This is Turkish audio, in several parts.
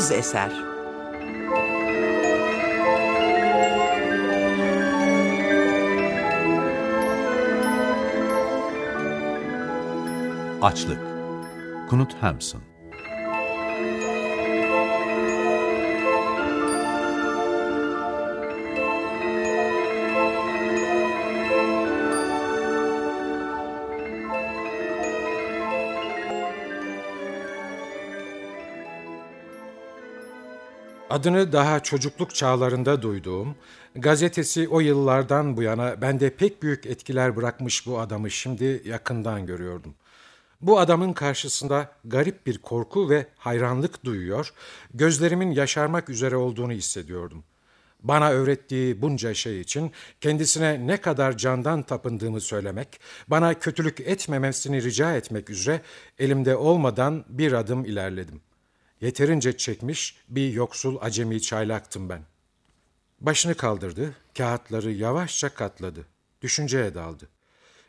Deniz Eser. Açlık. Knut Hamsun Adını daha çocukluk çağlarında duyduğum, gazetesi o yıllardan bu yana bende pek büyük etkiler bırakmış bu adamı şimdi yakından görüyordum. Bu adamın karşısında garip bir korku ve hayranlık duyuyor, gözlerimin yaşarmak üzere olduğunu hissediyordum. Bana öğrettiği bunca şey için kendisine ne kadar candan tapındığımı söylemek, bana kötülük etmemesini rica etmek üzere elimde olmadan bir adım ilerledim. Yeterince çekmiş bir yoksul acemi çaylaktım ben. Başını kaldırdı, kağıtları yavaşça katladı. Düşünceye daldı.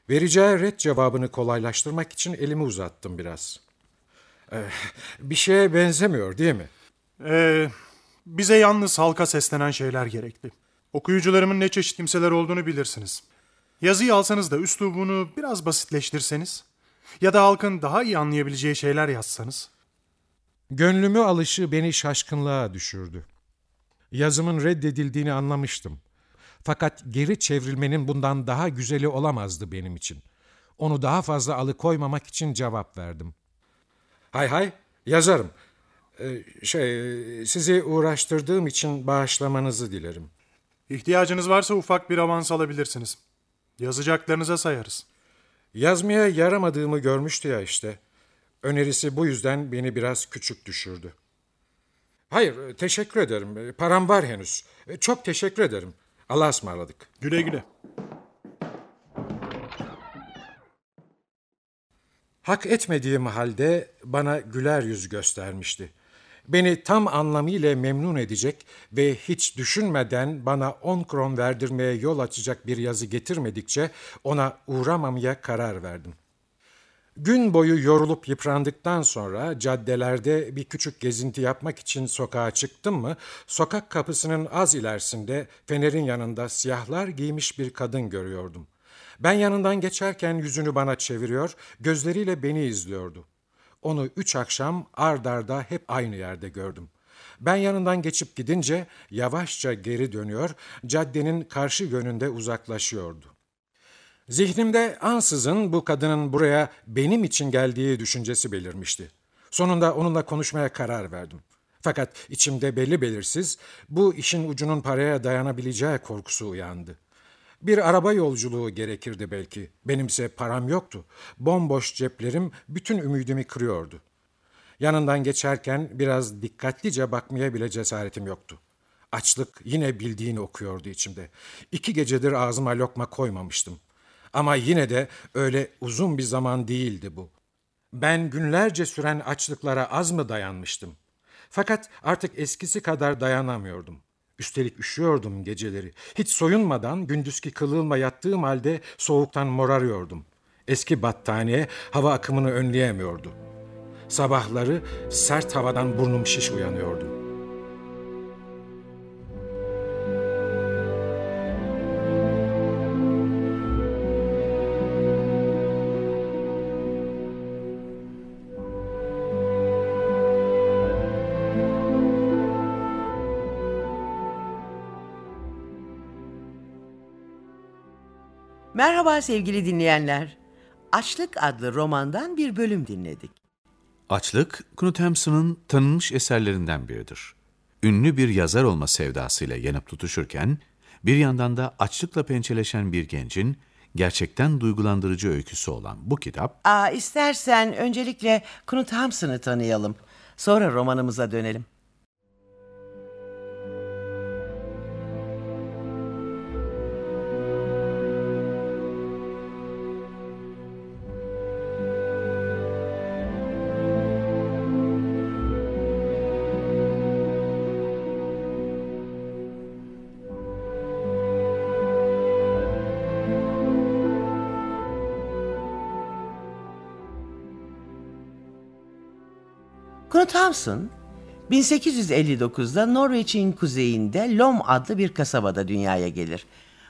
Vereceği red cevabını kolaylaştırmak için elimi uzattım biraz. Ee, bir şeye benzemiyor değil mi? Ee, bize yalnız halka seslenen şeyler gerekli. Okuyucularımın ne çeşit kimseler olduğunu bilirsiniz. Yazıyı alsanız da üslubunu biraz basitleştirseniz ya da halkın daha iyi anlayabileceği şeyler yazsanız. Gönlümü alışı beni şaşkınlığa düşürdü. Yazımın reddedildiğini anlamıştım. Fakat geri çevrilmenin bundan daha güzeli olamazdı benim için. Onu daha fazla alıkoymamak için cevap verdim. Hay hay, yazarım. Ee, şey, sizi uğraştırdığım için bağışlamanızı dilerim. İhtiyacınız varsa ufak bir avans alabilirsiniz. Yazacaklarınıza sayarız. Yazmaya yaramadığımı görmüştü ya işte. Önerisi bu yüzden beni biraz küçük düşürdü. Hayır, teşekkür ederim. Param var henüz. Çok teşekkür ederim. Allah'a ısmarladık. Güle güle. Hak etmediğim halde bana güler yüz göstermişti. Beni tam anlamıyla memnun edecek ve hiç düşünmeden bana on kron verdirmeye yol açacak bir yazı getirmedikçe ona uğramamaya karar verdim. Gün boyu yorulup yıprandıktan sonra caddelerde bir küçük gezinti yapmak için sokağa çıktım mı, sokak kapısının az ilerisinde fenerin yanında siyahlar giymiş bir kadın görüyordum. Ben yanından geçerken yüzünü bana çeviriyor, gözleriyle beni izliyordu. Onu üç akşam ard arda hep aynı yerde gördüm. Ben yanından geçip gidince yavaşça geri dönüyor, caddenin karşı yönünde uzaklaşıyordu. Zihnimde ansızın bu kadının buraya benim için geldiği düşüncesi belirmişti. Sonunda onunla konuşmaya karar verdim. Fakat içimde belli belirsiz bu işin ucunun paraya dayanabileceği korkusu uyandı. Bir araba yolculuğu gerekirdi belki. Benimse param yoktu. Bomboş ceplerim bütün ümidimi kırıyordu. Yanından geçerken biraz dikkatlice bakmaya bile cesaretim yoktu. Açlık yine bildiğini okuyordu içimde. İki gecedir ağzıma lokma koymamıştım. Ama yine de öyle uzun bir zaman değildi bu. Ben günlerce süren açlıklara az mı dayanmıştım? Fakat artık eskisi kadar dayanamıyordum. Üstelik üşüyordum geceleri. Hiç soyunmadan gündüzki kılığımla yattığım halde soğuktan morarıyordum. Eski battaniye hava akımını önleyemiyordu. Sabahları sert havadan burnum şiş uyanıyordu. Merhaba sevgili dinleyenler. Açlık adlı romandan bir bölüm dinledik. Açlık, Knut Hamsun'un tanınmış eserlerinden biridir. Ünlü bir yazar olma sevdasıyla yanıp tutuşurken, bir yandan da açlıkla pençeleşen bir gencin gerçekten duygulandırıcı öyküsü olan bu kitap... Aa, istersen öncelikle Knut Hamsun'u tanıyalım. Sonra romanımıza dönelim. Knut Hamsun, 1859'da Norveç'in kuzeyinde Lom adlı bir kasabada dünyaya gelir.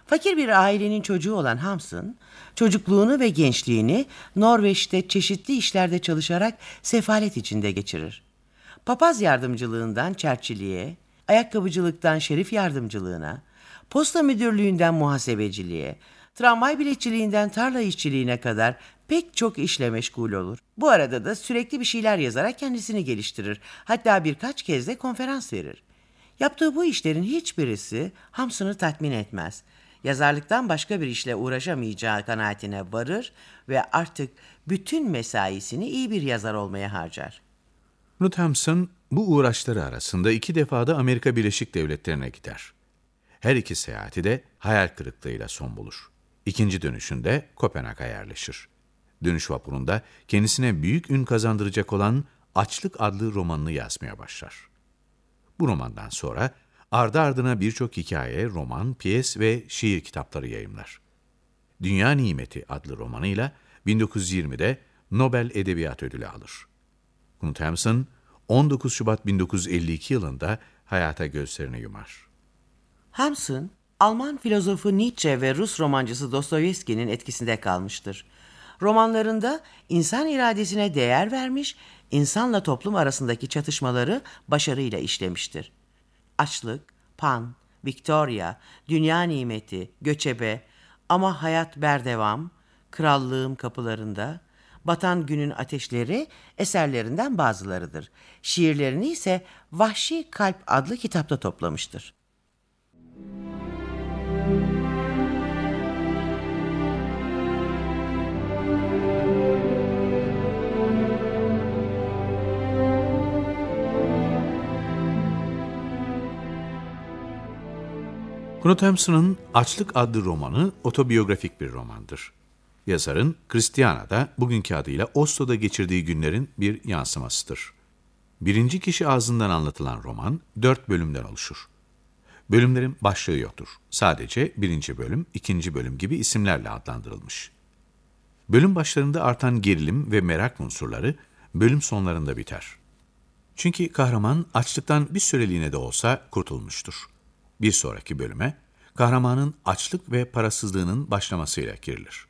Fakir bir ailenin çocuğu olan Hamsun, çocukluğunu ve gençliğini Norveç'te çeşitli işlerde çalışarak sefalet içinde geçirir. Papaz yardımcılığından çerçiliğe, ayakkabıcılıktan şerif yardımcılığına, posta müdürlüğünden muhasebeciliğe, tramvay biletçiliğinden tarla işçiliğine kadar pek çok işle meşgul olur. Bu arada da sürekli bir şeyler yazarak kendisini geliştirir. Hatta birkaç kez de konferans verir. Yaptığı bu işlerin hiçbirisi Hamsun'u tatmin etmez. Yazarlıktan başka bir işle uğraşamayacağı kanaatine varır ve artık bütün mesaisini iyi bir yazar olmaya harcar. Knut Hamsun bu uğraşları arasında iki defa da Amerika Birleşik Devletleri'ne gider. Her iki seyahati de hayal kırıklığıyla son bulur. İkinci dönüşünde Kopenhag'a yerleşir. Dönüş vapurunda kendisine büyük ün kazandıracak olan Açlık adlı romanını yazmaya başlar. Bu romandan sonra ardı ardına birçok hikaye, roman, piyes ve şiir kitapları yayımlar. Dünya Nimeti adlı romanıyla 1920'de Nobel Edebiyat Ödülü alır. Knut Hamsun 19 Şubat 1952 yılında hayata gözlerini yumar. Hamsun, Alman filozofu Nietzsche ve Rus romancısı Dostoyevski'nin etkisinde kalmıştır. Romanlarında insan iradesine değer vermiş, insanla toplum arasındaki çatışmaları başarıyla işlemiştir. Açlık, Pan, Victoria, Dünya Nimeti, Göçebe, Ama Hayat Berdevam, Krallığım Kapılarında, Batan Günün Ateşleri eserlerinden bazılarıdır. Şiirlerini ise Vahşi Kalp adlı kitapta toplamıştır. Knut Hamsun'un Açlık adlı romanı otobiyografik bir romandır. Yazarın Christiana'da bugünkü adıyla Oslo'da geçirdiği günlerin bir yansımasıdır. Birinci kişi ağzından anlatılan roman dört bölümden oluşur. Bölümlerin başlığı yoktur. Sadece birinci bölüm, ikinci bölüm gibi isimlerle adlandırılmış. Bölüm başlarında artan gerilim ve merak unsurları bölüm sonlarında biter. Çünkü kahraman açlıktan bir süreliğine de olsa kurtulmuştur. Bir sonraki bölüme kahramanın açlık ve parasızlığının başlamasıyla girilir.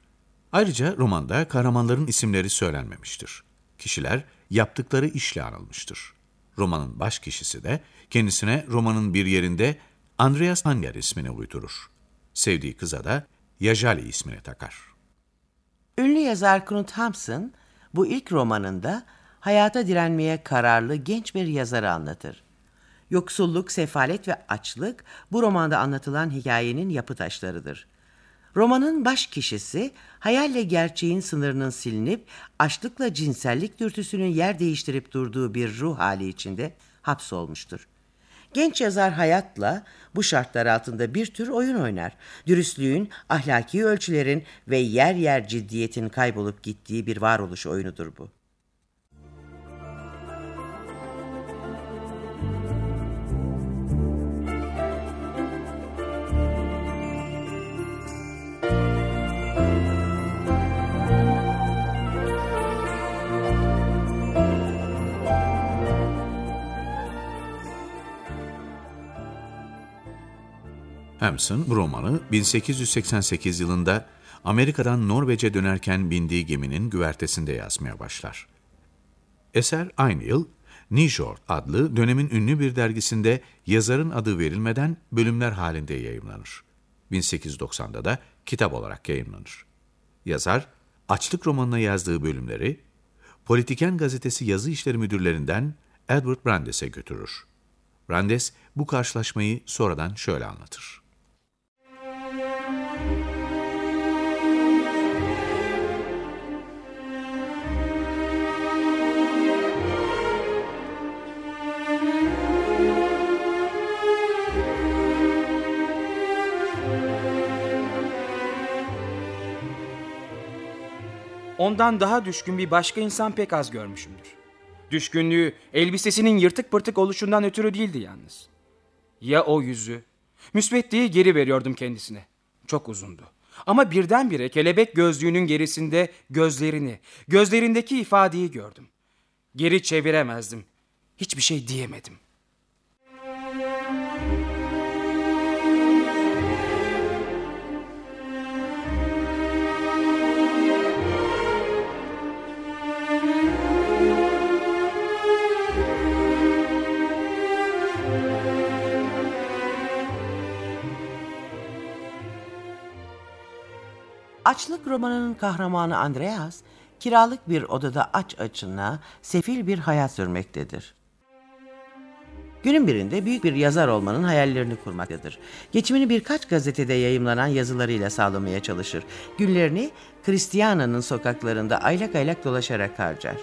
Ayrıca romanda kahramanların isimleri söylenmemiştir. Kişiler yaptıkları işle anılmıştır. Romanın baş kişisi de kendisine romanın bir yerinde Andreas Hanger ismini uydurur. Sevdiği kıza da Yajali ismini takar. Ünlü yazar Knut Hamsun bu ilk romanında hayata direnmeye kararlı genç bir yazarı anlatır. Yoksulluk, sefalet ve açlık bu romanda anlatılan hikayenin yapı taşlarıdır. Romanın baş kişisi hayalle gerçeğin sınırının silinip açlıkla cinsellik dürtüsünün yer değiştirip durduğu bir ruh hali içinde hapsolmuştur. Genç yazar hayatla bu şartlar altında bir tür oyun oynar. Dürüstlüğün, ahlaki ölçülerin ve yer yer ciddiyetin kaybolup gittiği bir varoluş oyunudur bu. Hamsun bu romanı 1888 yılında Amerika'dan Norveç'e dönerken bindiği geminin güvertesinde yazmaya başlar. Eser aynı yıl Nijord adlı dönemin ünlü bir dergisinde yazarın adı verilmeden bölümler halinde yayımlanır. 1890'da da kitap olarak yayımlanır. Yazar, açlık romanına yazdığı bölümleri Politiken gazetesi yazı işleri müdürlerinden Edward Brandes'e götürür. Brandes bu karşılaşmayı sonradan şöyle anlatır. Ondan daha düşkün bir başka insan pek az görmüşümdür. Düşkünlüğü elbisesinin yırtık pırtık oluşundan ötürü değildi yalnız. Ya o yüzü? Müsveddeyi geri veriyordum kendisine. Çok uzundu. Ama birdenbire kelebek gözlüğünün gerisinde gözlerini, gözlerindeki ifadeyi gördüm. Geri çeviremezdim. Hiçbir şey diyemedim. Açlık romanının kahramanı Andreas, kiralık bir odada aç açına sefil bir hayat sürmektedir. Günün birinde büyük bir yazar olmanın hayallerini kurmaktadır. Geçimini birkaç gazetede yayımlanan yazılarıyla sağlamaya çalışır. Günlerini Christiana'nın sokaklarında aylak aylak dolaşarak harcar.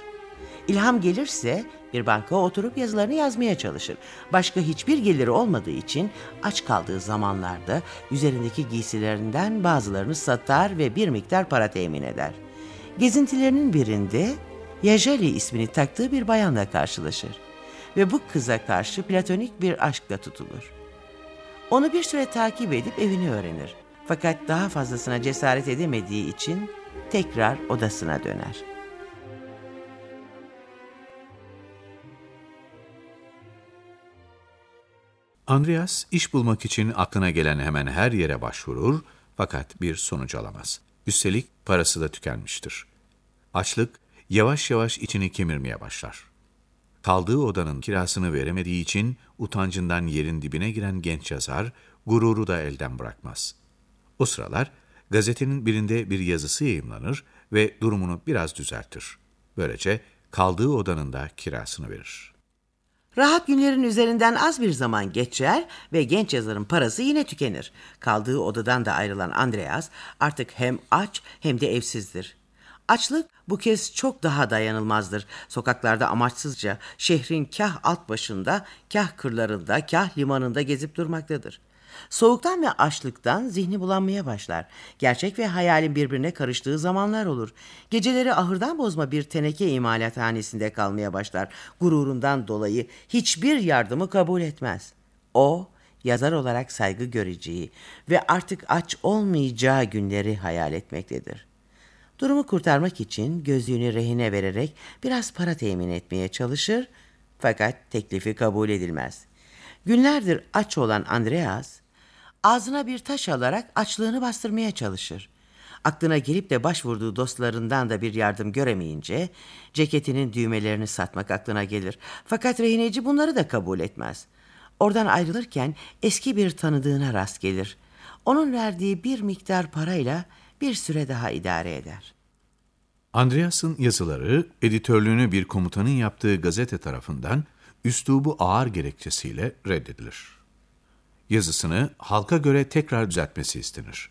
İlham gelirse bir banka oturup yazılarını yazmaya çalışır. Başka hiçbir geliri olmadığı için aç kaldığı zamanlarda üzerindeki giysilerinden bazılarını satar ve bir miktar para temin eder. Gezintilerinin birinde Yajali ismini taktığı bir bayanla karşılaşır ve bu kıza karşı platonik bir aşkla tutulur. Onu bir süre takip edip evini öğrenir. Fakat daha fazlasına cesaret edemediği için tekrar odasına döner. Andreas iş bulmak için aklına gelen hemen her yere başvurur fakat bir sonuç alamaz. Üstelik parası da tükenmiştir. Açlık yavaş yavaş içini kemirmeye başlar. Kaldığı odanın kirasını veremediği için utancından yerin dibine giren genç yazar gururu da elden bırakmaz. O sıralar gazetenin birinde bir yazısı yayımlanır ve durumunu biraz düzeltir. Böylece kaldığı odanın da kirasını verir. Rahat günlerin üzerinden az bir zaman geçer ve genç yazarın parası yine tükenir. Kaldığı odadan da ayrılan Andreas artık hem aç hem de evsizdir. Açlık bu kez çok daha dayanılmazdır. Sokaklarda amaçsızca şehrin kah alt başında, kah kırlarında, kah limanında gezip durmaktadır. Soğuktan ve açlıktan zihni bulanmaya başlar. Gerçek ve hayalin birbirine karıştığı zamanlar olur. Geceleri ahırdan bozma bir teneke imalathanesinde kalmaya başlar. Gururundan dolayı hiçbir yardımı kabul etmez. O, yazar olarak saygı göreceği ve artık aç olmayacağı günleri hayal etmektedir. Durumu kurtarmak için gözlüğünü rehine vererek biraz para temin etmeye çalışır fakat teklifi kabul edilmez. Günlerdir aç olan Andreas ağzına bir taş alarak açlığını bastırmaya çalışır. Aklına gelip de başvurduğu dostlarından da bir yardım göremeyince ceketinin düğmelerini satmak aklına gelir. Fakat rehineci bunları da kabul etmez. Oradan ayrılırken eski bir tanıdığına rast gelir. Onun verdiği bir miktar parayla bir süre daha idare eder. Andreas'ın yazıları editörlüğünü bir komutanın yaptığı gazete tarafından üslubu ağır gerekçesiyle reddedilir. Yazısını halka göre tekrar düzeltmesi istenir.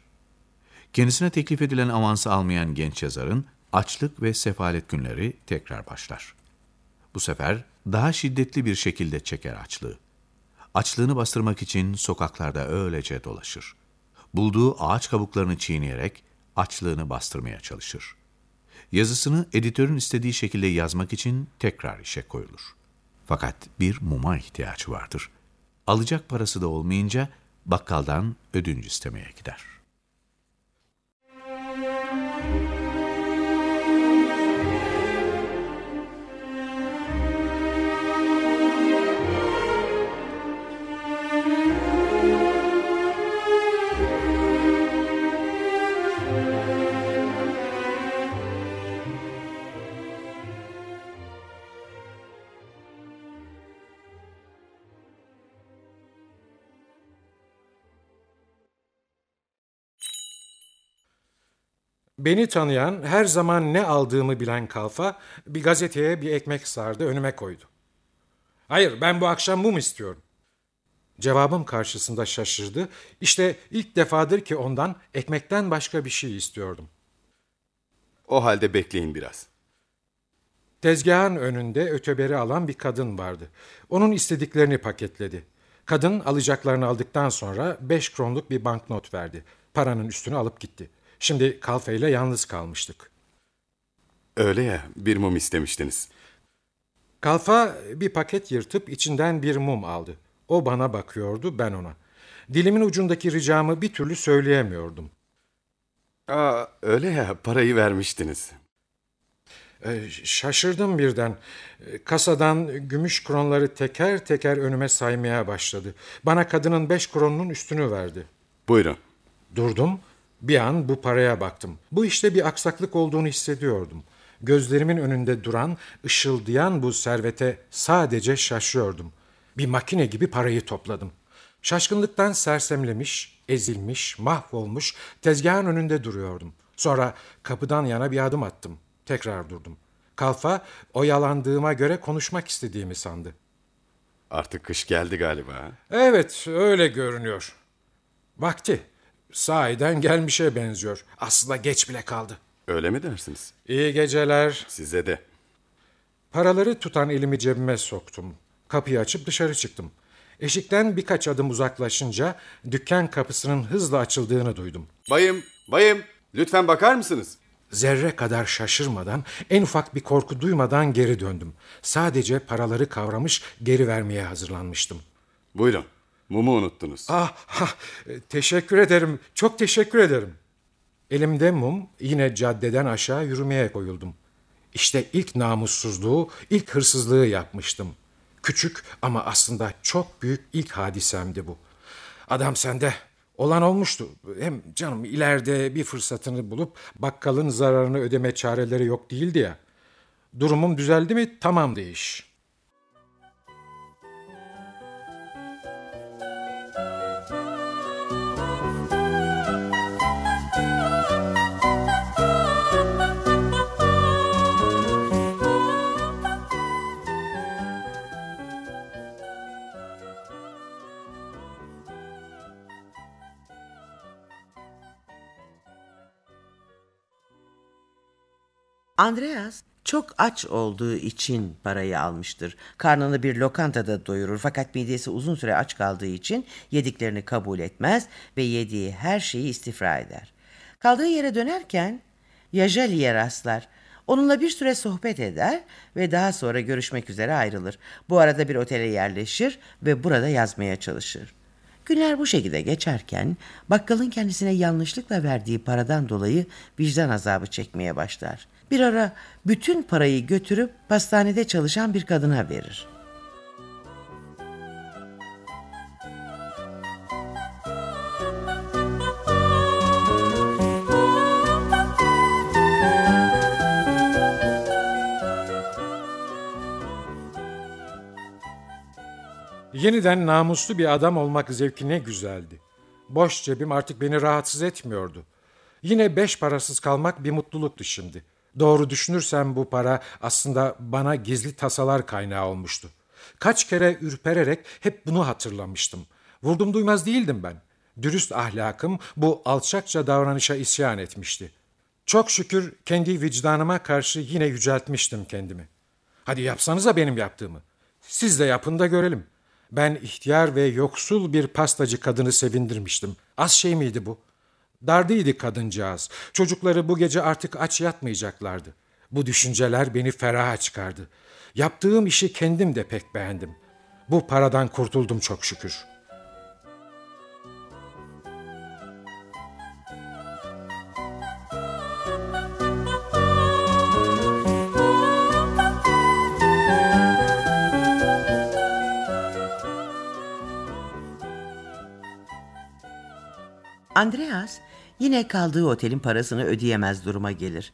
Kendisine teklif edilen avansı almayan genç yazarın açlık ve sefalet günleri tekrar başlar. Bu sefer daha şiddetli bir şekilde çeker açlığı. Açlığını bastırmak için sokaklarda öylece dolaşır. Bulduğu ağaç kabuklarını çiğneyerek açlığını bastırmaya çalışır. Yazısını editörün istediği şekilde yazmak için tekrar işe koyulur. Fakat bir muma ihtiyacı vardır. Alacak parası da olmayınca bakkaldan ödünç istemeye gider. Beni tanıyan, her zaman ne aldığımı bilen kalfa bir gazeteye bir ekmek sardı, önüme koydu. Hayır, ben bu akşam mum istiyorum. Cevabım karşısında şaşırdı. İşte ilk defadır ki ondan ekmekten başka bir şey istiyordum. O halde bekleyin biraz. Tezgahın önünde öteberi alan bir kadın vardı. Onun istediklerini paketledi. Kadın alacaklarını aldıktan sonra beş kronluk bir banknot verdi. Paranın üstünü alıp gitti. Şimdi Kalfa ile yalnız kalmıştık. Öyle ya, bir mum istemiştiniz. Kalfa bir paket yırtıp içinden bir mum aldı. O bana bakıyordu, ben ona. Dilimin ucundaki ricamı bir türlü söyleyemiyordum. Aa, öyle ya, parayı vermiştiniz. Ee, şaşırdım birden. Kasadan gümüş kronları teker teker önüme saymaya başladı. Bana kadının beş kronunun üstünü verdi. Buyurun. Durdum. Bir an bu paraya baktım. Bu işte bir aksaklık olduğunu hissediyordum. Gözlerimin önünde duran, ışıldayan bu servete sadece şaşıyordum. Bir makine gibi parayı topladım. Şaşkınlıktan sersemlemiş, ezilmiş, mahvolmuş, tezgahın önünde duruyordum. Sonra kapıdan yana bir adım attım. Tekrar durdum. Kalfa oyalandığıma göre konuşmak istediğimi sandı. Artık kış geldi galiba. Evet, öyle görünüyor. Vakti. Sahiden gelmişe benziyor. Aslında geç bile kaldı. Öyle mi dersiniz? İyi geceler. Size de. Paraları tutan elimi cebime soktum. Kapıyı açıp dışarı çıktım. Eşikten birkaç adım uzaklaşınca dükkan kapısının hızla açıldığını duydum. Bayım, bayım. Lütfen bakar mısınız? Zerre kadar şaşırmadan, en ufak bir korku duymadan geri döndüm. Sadece paraları kavramış, geri vermeye hazırlanmıştım. Buyurun. Mumu unuttunuz. Ah, ah, teşekkür ederim, çok teşekkür ederim. Elimde mum, yine caddeden aşağı yürümeye koyuldum. İşte ilk namussuzluğu, ilk hırsızlığı yapmıştım. Küçük ama aslında çok büyük ilk hadisemdi bu. Adam sende. Olan olmuştu. Hem canım ileride bir fırsatını bulup bakkalın zararını ödeme çareleri yok değildi ya. Durumum düzeldi mi tamam iş. Andreas çok aç olduğu için parayı almıştır. Karnını bir lokantada doyurur fakat midesi uzun süre aç kaldığı için yediklerini kabul etmez ve yediği her şeyi istifra eder. Kaldığı yere dönerken Yajali'ye rastlar. Onunla bir süre sohbet eder ve daha sonra görüşmek üzere ayrılır. Bu arada bir otele yerleşir ve burada yazmaya çalışır. Günler bu şekilde geçerken bakkalın kendisine yanlışlıkla verdiği paradan dolayı vicdan azabı çekmeye başlar. Bir ara bütün parayı götürüp pastanede çalışan bir kadına verir. Yeniden namuslu bir adam olmak zevki ne güzeldi. Boş cebim artık beni rahatsız etmiyordu. Yine beş parasız kalmak bir mutluluktu şimdi. Doğru düşünürsem bu para aslında bana gizli tasalar kaynağı olmuştu. Kaç kere ürpererek hep bunu hatırlamıştım. Vurdum duymaz değildim ben. Dürüst ahlakım bu alçakça davranışa isyan etmişti. Çok şükür kendi vicdanıma karşı yine yüceltmiştim kendimi. Hadi yapsanıza benim yaptığımı. Siz de yapın da görelim. Ben ihtiyar ve yoksul bir pastacı kadını sevindirmiştim. Az şey miydi bu? Dardıydı kadıncağız. Çocukları bu gece artık aç yatmayacaklardı. Bu düşünceler beni feraha çıkardı. Yaptığım işi kendim de pek beğendim. Bu paradan kurtuldum çok şükür. Andreas yine kaldığı otelin parasını ödeyemez duruma gelir.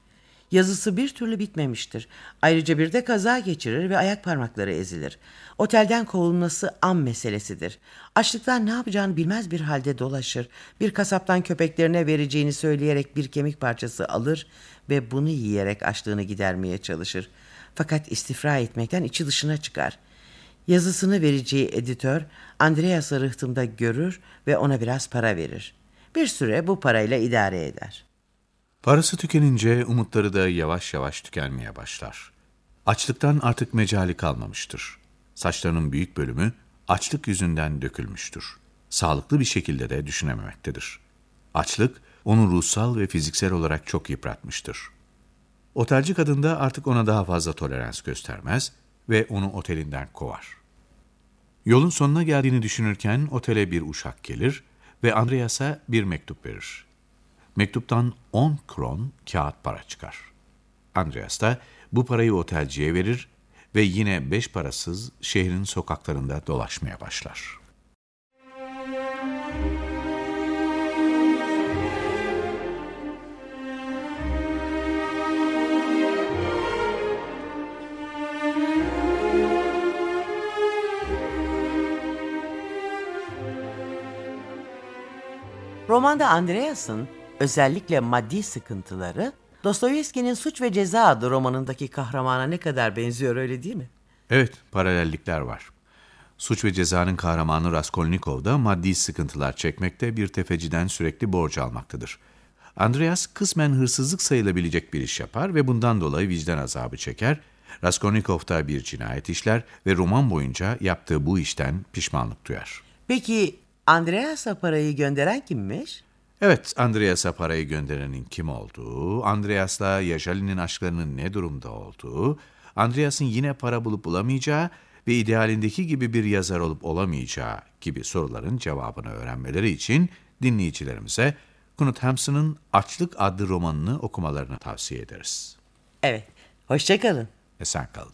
Yazısı bir türlü bitmemiştir. Ayrıca bir de kaza geçirir ve ayak parmakları ezilir. Otelden kovulması an meselesidir. Açlıktan ne yapacağını bilmez bir halde dolaşır. Bir kasaptan köpeklerine vereceğini söyleyerek bir kemik parçası alır ve bunu yiyerek açlığını gidermeye çalışır. Fakat istifra etmekten içi dışına çıkar. Yazısını vereceği editör Andreas'ı rıhtımda görür ve ona biraz para verir. Bir süre bu parayla idare eder. Parası tükenince umutları da yavaş yavaş tükenmeye başlar. Açlıktan artık mecali kalmamıştır. Saçlarının büyük bölümü açlık yüzünden dökülmüştür. Sağlıklı bir şekilde de düşünememektedir. Açlık onu ruhsal ve fiziksel olarak çok yıpratmıştır. Otelci kadın da artık ona daha fazla tolerans göstermez ve onu otelinden kovar. Yolun sonuna geldiğini düşünürken otele bir uşak gelir ve Andreas'a bir mektup verir. Mektuptan 10 kron kağıt para çıkar. Andreas da bu parayı otelciye verir ve yine beş parasız şehrin sokaklarında dolaşmaya başlar. Romanda Andreas'ın özellikle maddi sıkıntıları Dostoyevski'nin Suç ve Ceza adlı romanındaki kahramana ne kadar benziyor öyle değil mi? Evet, paralellikler var. Suç ve Ceza'nın kahramanı Raskolnikov da maddi sıkıntılar çekmekte, bir tefeciden sürekli borç almaktadır. Andreas kısmen hırsızlık sayılabilecek bir iş yapar ve bundan dolayı vicdan azabı çeker. Raskolnikov da bir cinayet işler ve roman boyunca yaptığı bu işten pişmanlık duyar. Peki Andreas'a parayı gönderen kimmiş? Evet, Andreas'a parayı gönderenin kim olduğu, Andreas'la Yaşalin'in aşklarının ne durumda olduğu, Andreas'ın yine para bulup bulamayacağı ve idealindeki gibi bir yazar olup olamayacağı gibi soruların cevabını öğrenmeleri için dinleyicilerimize Knut Hamsun'un Açlık adlı romanını okumalarını tavsiye ederiz. Evet, hoşçakalın. Esen kalın.